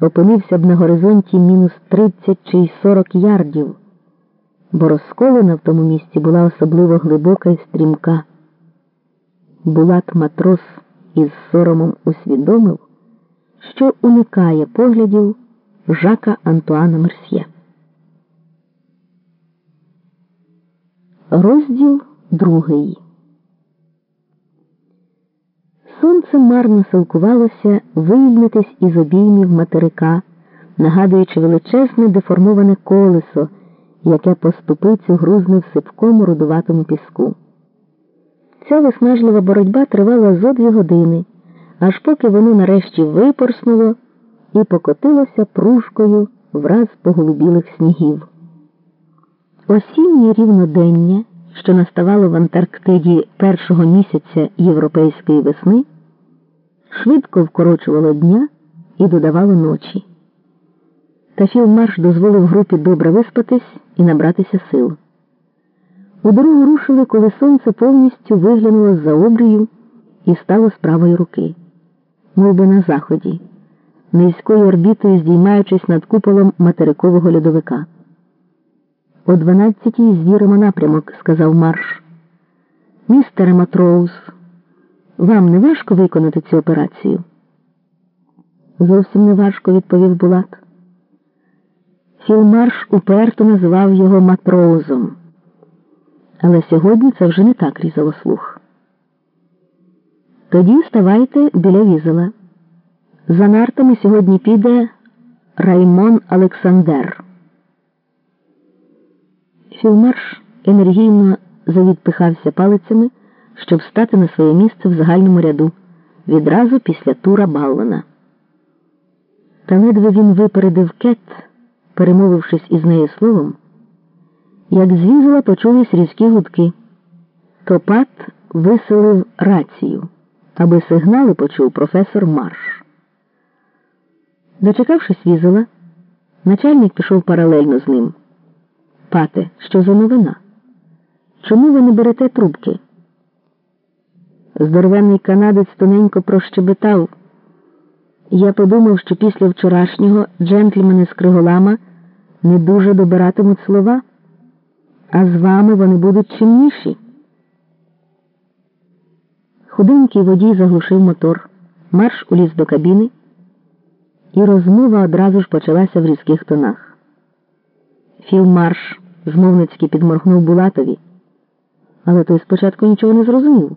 опинився б на горизонті мінус 30 чи 40 ярдів, бо розколена в тому місці була особливо глибока і стрімка. Булат матрос із соромом усвідомив, що уникає поглядів Жака Антуана Мерсьє. Розділ другий. Сонце марно силкувалося вивільнитись із обіймів материка, нагадуючи величезне деформоване колесо, яке по ступицю грузне в сипкому рудуватому піску. Ця виснажлива боротьба тривала зо дві години, аж поки воно нарешті випорснуло і покотилося пружкою враз поголубілих снігів. Осіннє рівнодення, що наставало в Антарктиді першого місяця європейської весни, швидко вкорочувало дня і додавало ночі. Та філмарш дозволив групі добре виспатись і набратися сил. У дорогу рушили, коли сонце повністю виглянуло з за обрію і стало з правої руки, мов би на заході, низькою орбітою здіймаючись над куполом материкового льодовика. О дванадцятій звіримо напрямок, сказав марш. Містере Матроуз, вам не важко виконати цю операцію? Зовсім не важко, відповів Булат. Філмарш уперто називав його матроузом. Але сьогодні це вже не так різало слух. Тоді ставайте біля візела. За нартами сьогодні піде Раймон Олександр. Філмарш енергійно завідпихався палицями, щоб стати на своє місце в загальному ряду відразу після тура Баллона. Та ледве він випередив кет, перемовившись із нею словом, як з візела почулись різкі гудки. Топат виселив рацію, аби сигнали почув професор Марш. Дочекавшись візела, начальник пішов паралельно з ним. Пате, що за новина? Чому ви не берете трубки? Здоровенний канадець тоненько прощебетав. Я подумав, що після вчорашнього джентльмени з Криголама не дуже добиратимуть слова, а з вами вони будуть чимніші. Худенький водій заглушив мотор, марш уліз до кабіни, і розмова одразу ж почалася в різких тонах. Філмарш змовницьки підморгнув Булатові, але той спочатку нічого не зрозумів.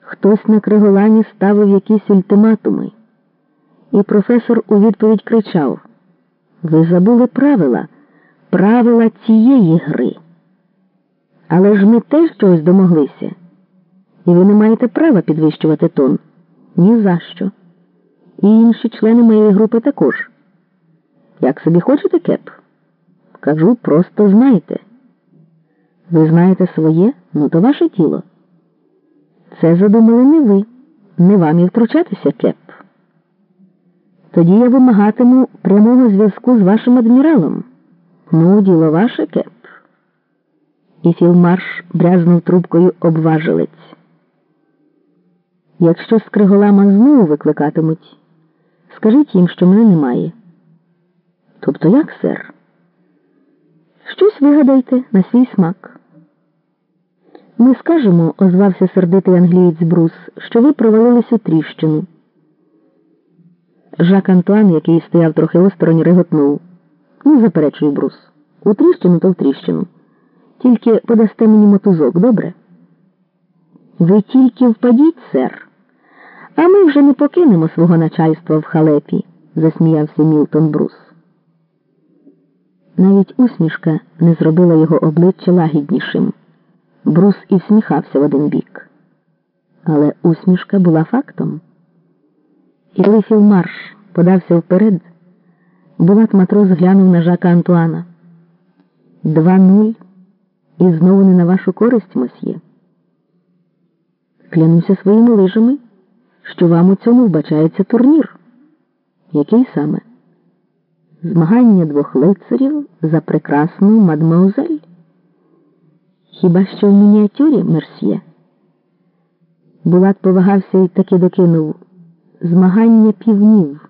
Хтось на Криголані ставив якісь ультиматуми, і професор у відповідь кричав: Ви забули правила, правила цієї гри. Але ж ми теж чогось домоглися, і ви не маєте права підвищувати тон. Ні за що. І інші члени моєї групи також. Як собі хочете, кеп? Кажу, просто знайте. Ви знаєте своє, ну то ваше тіло. Це задумали не ви, не вам і втручатися, кеп. Тоді я вимагатиму прямого зв'язку з вашим адміралом. Ну, діло ваше, кеп. І філмарш брязнув трубкою обважилець. Якщо з Криголама знову викликатимуть, скажіть їм, що мене немає. Тобто як, сер? Щось вигадайте на свій смак. Ми скажемо, озвався сердитий англієць Брус, що ви провалились у тріщину. Жак Антуан, який стояв трохи осторонь, реготнув. Не заперечуй, Брус. У тріщину, то в тріщину. Тільки подасте мені мотузок, добре? Ви тільки впадіть, сер. А ми вже не покинемо свого начальства в халепі, засміявся Мілтон Брус. Навіть усмішка не зробила його обличчя лагіднішим. Брус і всміхався в один бік. Але усмішка була фактом. І коли філмарш подався вперед, Булат матрос глянув на Жака Антуана. Два нуль і знову не на вашу користь, мосьє. Клянуся своїми лижами, що вам у цьому вбачається турнір. Який саме? Змагання двох лицарів за прекрасну мадмеузель? Хіба що в мініатюрі мерсьє? Булат повагався і таки докинув змагання півнів.